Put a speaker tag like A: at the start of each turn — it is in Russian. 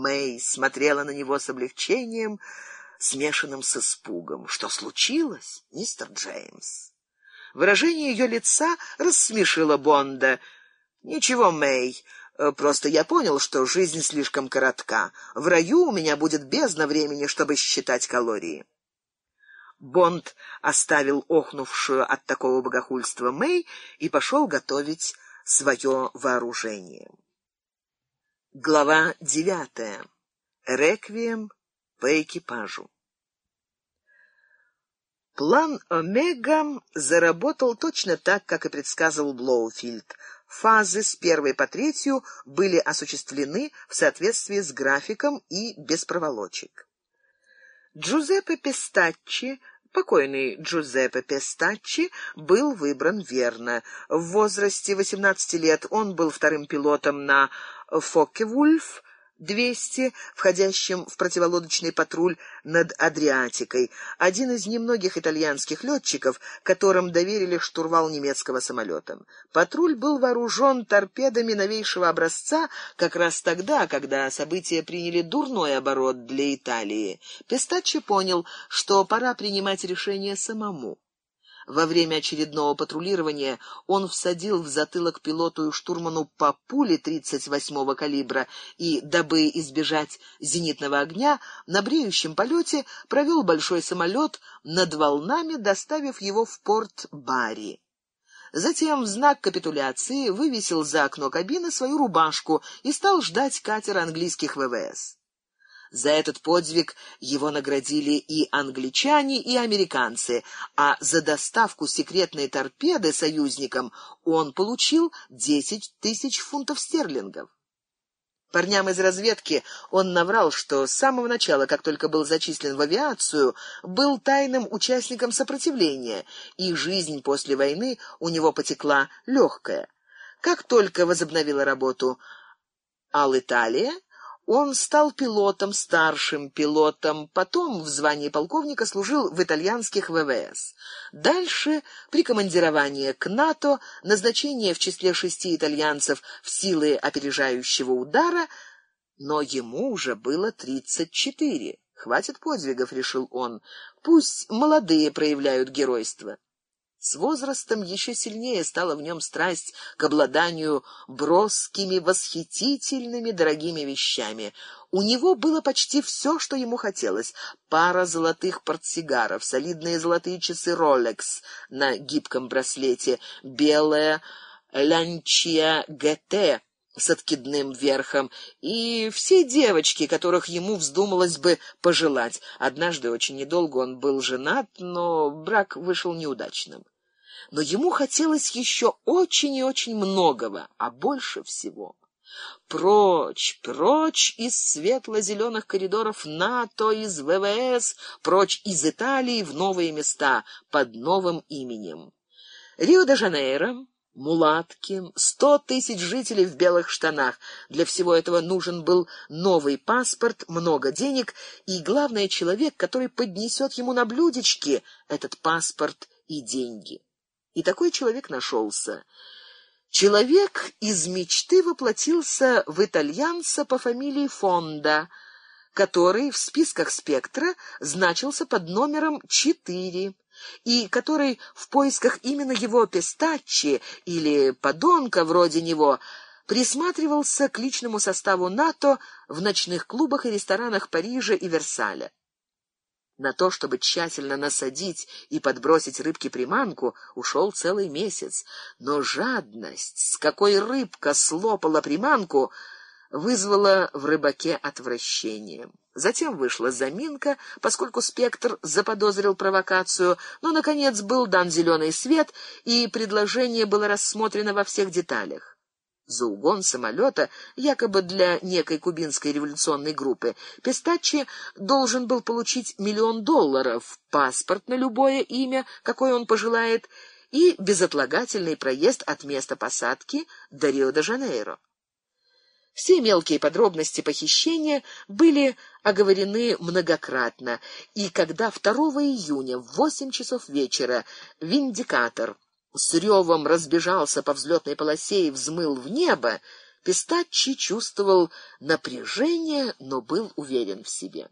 A: Мэй смотрела на него с облегчением, смешанным с испугом. Что случилось, мистер Джеймс? Выражение ее лица рассмешило Бонда. Ничего, Мэй, э, просто я понял, что жизнь слишком коротка. В раю у меня будет бездна времени, чтобы считать калории. Бонд оставил охнувшую от такого богохульства Мэй и пошел готовить свое вооружение. Глава девятая. Реквием по экипажу. План Омега заработал точно так, как и предсказывал Блоуфилд. Фазы с первой по третью были осуществлены в соответствии с графиком и без проволочек. Джузеппе Пестаччи Покойный Джузеппе Пестаччи был выбран верно. В возрасте 18 лет он был вторым пилотом на Фокке-Вульф, 200, входящим в противолодочный патруль над Адриатикой, один из немногих итальянских летчиков, которым доверили штурвал немецкого самолета. Патруль был вооружен торпедами новейшего образца как раз тогда, когда события приняли дурной оборот для Италии. Пестаччи понял, что пора принимать решение самому. Во время очередного патрулирования он всадил в затылок пилоту и штурману по пуле 38-го калибра и, дабы избежать зенитного огня, на бреющем полете провел большой самолет над волнами, доставив его в порт Бари. Затем в знак капитуляции вывесил за окно кабины свою рубашку и стал ждать катер английских ВВС. За этот подвиг его наградили и англичане, и американцы, а за доставку секретной торпеды союзникам он получил десять тысяч фунтов стерлингов. Парням из разведки он наврал, что с самого начала, как только был зачислен в авиацию, был тайным участником сопротивления, и жизнь после войны у него потекла легкая. Как только возобновила работу Ал-Италия, он стал пилотом, старшим пилотом, потом в звании полковника служил в итальянских ВВС. Дальше прикомандирование к НАТО, назначение в числе шести итальянцев в силы опережающего удара, но ему уже было тридцать четыре. Хватит подвигов, решил он. Пусть молодые проявляют геройство. С возрастом еще сильнее стала в нем страсть к обладанию броскими, восхитительными, дорогими вещами. У него было почти все, что ему хотелось: пара золотых портсигаров, солидные золотые часы Rolex на гибком браслете, белая Lancia GT с откидным верхом, и все девочки, которых ему вздумалось бы пожелать. Однажды очень недолго он был женат, но брак вышел неудачным но ему хотелось еще очень и очень многого, а больше всего Прочь, прочь из светло-зеленых коридоров НАТО, из ВВС, прочь из Италии в новые места под новым именем. Рио-де-Жанейро, мулатки, сто тысяч жителей в белых штанах. Для всего этого нужен был новый паспорт, много денег и, главное, человек, который поднесет ему на блюдечке этот паспорт и деньги. И такой человек нашелся. Человек из мечты воплотился в итальянца по фамилии Фонда, который в списках Спектра значился под номером 4 и который в поисках именно его пестачи или подонка вроде него присматривался к личному составу НАТО в ночных клубах и ресторанах Парижа и Версаля. На то, чтобы тщательно насадить и подбросить рыбке приманку, ушел целый месяц. Но жадность, с какой рыбка слопала приманку, вызвала в рыбаке отвращение. Затем вышла заминка, поскольку спектр заподозрил провокацию, но наконец был дан зеленый свет, и предложение было рассмотрено во всех деталях за угон самолета, якобы для некой кубинской революционной группы. Пестачи должен был получить миллион долларов, паспорт на любое имя, какое он пожелает, и безотлагательный проезд от места посадки до Рио-де-Жанейро. Все мелкие подробности похищения были оговорены многократно, и когда 2 июня в 8 часов вечера виндикатор с ревом разбежался по взлетной полосе и взмыл в небо, Пистаччи чувствовал напряжение, но был уверен в себе.